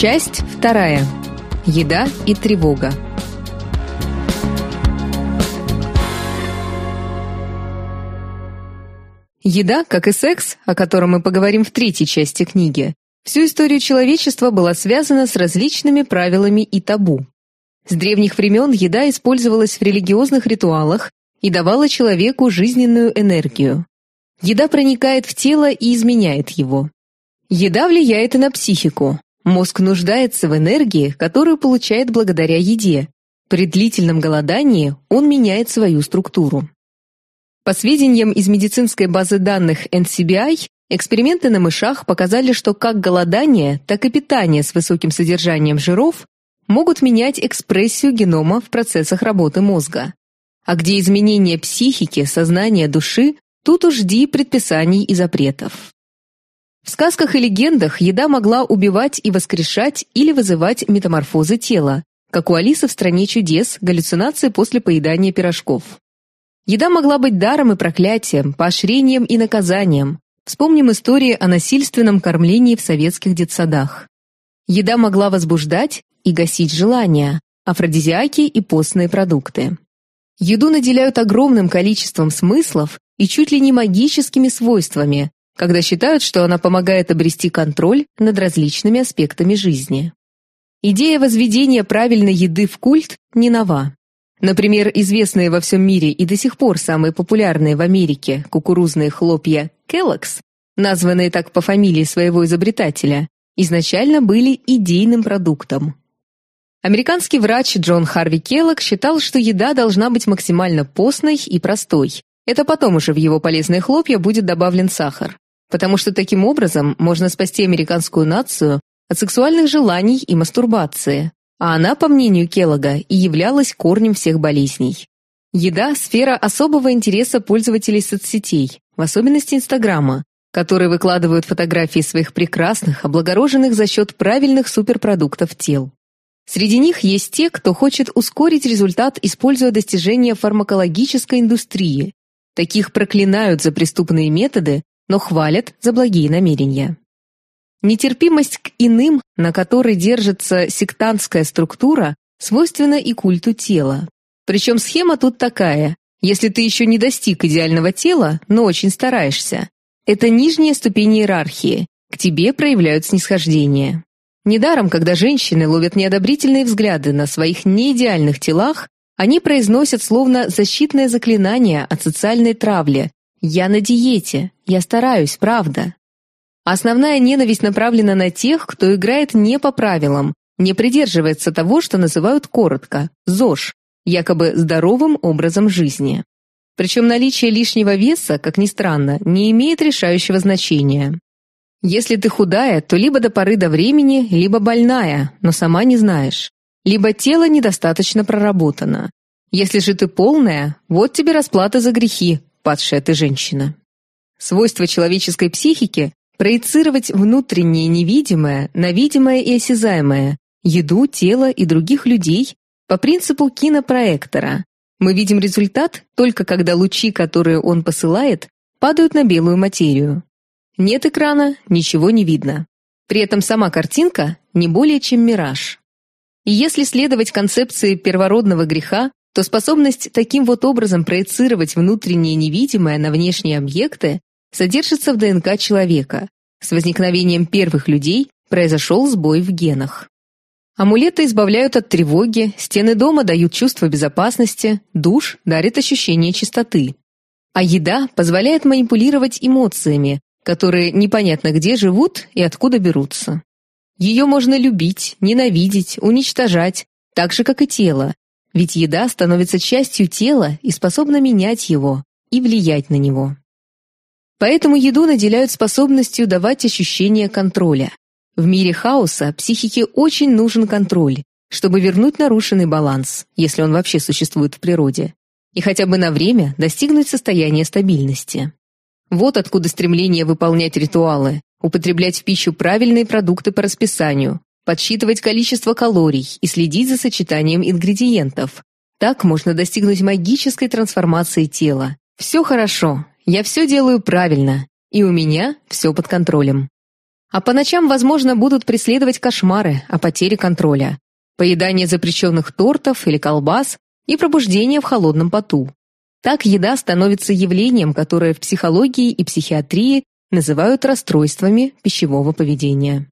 Часть вторая. Еда и тревога. Еда, как и секс, о котором мы поговорим в третьей части книги, всю историю человечества была связана с различными правилами и табу. С древних времен еда использовалась в религиозных ритуалах и давала человеку жизненную энергию. Еда проникает в тело и изменяет его. Еда влияет и на психику. Мозг нуждается в энергии, которую получает благодаря еде. При длительном голодании он меняет свою структуру. По сведениям из медицинской базы данных NCBI, эксперименты на мышах показали, что как голодание, так и питание с высоким содержанием жиров могут менять экспрессию генома в процессах работы мозга. А где изменение психики, сознания, души, тут уж жди предписаний и запретов. В сказках и легендах еда могла убивать и воскрешать или вызывать метаморфозы тела, как у Алисы в «Стране чудес» галлюцинации после поедания пирожков. Еда могла быть даром и проклятием, поощрением и наказанием. Вспомним истории о насильственном кормлении в советских детсадах. Еда могла возбуждать и гасить желания, афродизиаки и постные продукты. Еду наделяют огромным количеством смыслов и чуть ли не магическими свойствами, когда считают, что она помогает обрести контроль над различными аспектами жизни. Идея возведения правильной еды в культ не нова. Например, известные во всем мире и до сих пор самые популярные в Америке кукурузные хлопья Kellogg's, названные так по фамилии своего изобретателя, изначально были идейным продуктом. Американский врач Джон Харви Келлог считал, что еда должна быть максимально постной и простой. Это потом уже в его полезные хлопья будет добавлен сахар потому что таким образом можно спасти американскую нацию от сексуальных желаний и мастурбации, а она, по мнению Келлога, и являлась корнем всех болезней. Еда – сфера особого интереса пользователей соцсетей, в особенности Инстаграма, которые выкладывают фотографии своих прекрасных, облагороженных за счет правильных суперпродуктов тел. Среди них есть те, кто хочет ускорить результат, используя достижения фармакологической индустрии. Таких проклинают за преступные методы, но хвалят за благие намерения. Нетерпимость к иным, на которой держится сектантская структура, свойственна и культу тела. Причем схема тут такая. Если ты еще не достиг идеального тела, но очень стараешься, это нижняя ступень иерархии, к тебе проявляют снисхождение. Недаром, когда женщины ловят неодобрительные взгляды на своих неидеальных телах, они произносят словно защитное заклинание от социальной травли, я на диете, я стараюсь, правда. Основная ненависть направлена на тех, кто играет не по правилам, не придерживается того, что называют коротко ЗОЖ, якобы здоровым образом жизни. Причем наличие лишнего веса, как ни странно, не имеет решающего значения. Если ты худая, то либо до поры до времени, либо больная, но сама не знаешь. Либо тело недостаточно проработано. Если же ты полная, вот тебе расплата за грехи, падшая ты женщина. Свойство человеческой психики – проецировать внутреннее невидимое на видимое и осязаемое, еду, тело и других людей по принципу кинопроектора. Мы видим результат только когда лучи, которые он посылает, падают на белую материю. Нет экрана, ничего не видно. При этом сама картинка не более чем мираж. И если следовать концепции первородного греха, то способность таким вот образом проецировать внутреннее невидимое на внешние объекты содержится в ДНК человека. С возникновением первых людей произошел сбой в генах. Амулеты избавляют от тревоги, стены дома дают чувство безопасности, душ дарит ощущение чистоты. А еда позволяет манипулировать эмоциями, которые непонятно где живут и откуда берутся. Ее можно любить, ненавидеть, уничтожать, так же, как и тело, ведь еда становится частью тела и способна менять его и влиять на него. Поэтому еду наделяют способностью давать ощущение контроля. В мире хаоса психике очень нужен контроль, чтобы вернуть нарушенный баланс, если он вообще существует в природе, и хотя бы на время достигнуть состояния стабильности. Вот откуда стремление выполнять ритуалы, употреблять в пищу правильные продукты по расписанию, подсчитывать количество калорий и следить за сочетанием ингредиентов. Так можно достигнуть магической трансформации тела. Все хорошо, я все делаю правильно, и у меня все под контролем. А по ночам, возможно, будут преследовать кошмары о потере контроля, поедание запрещенных тортов или колбас и пробуждение в холодном поту. Так еда становится явлением, которое в психологии и психиатрии называют расстройствами пищевого поведения.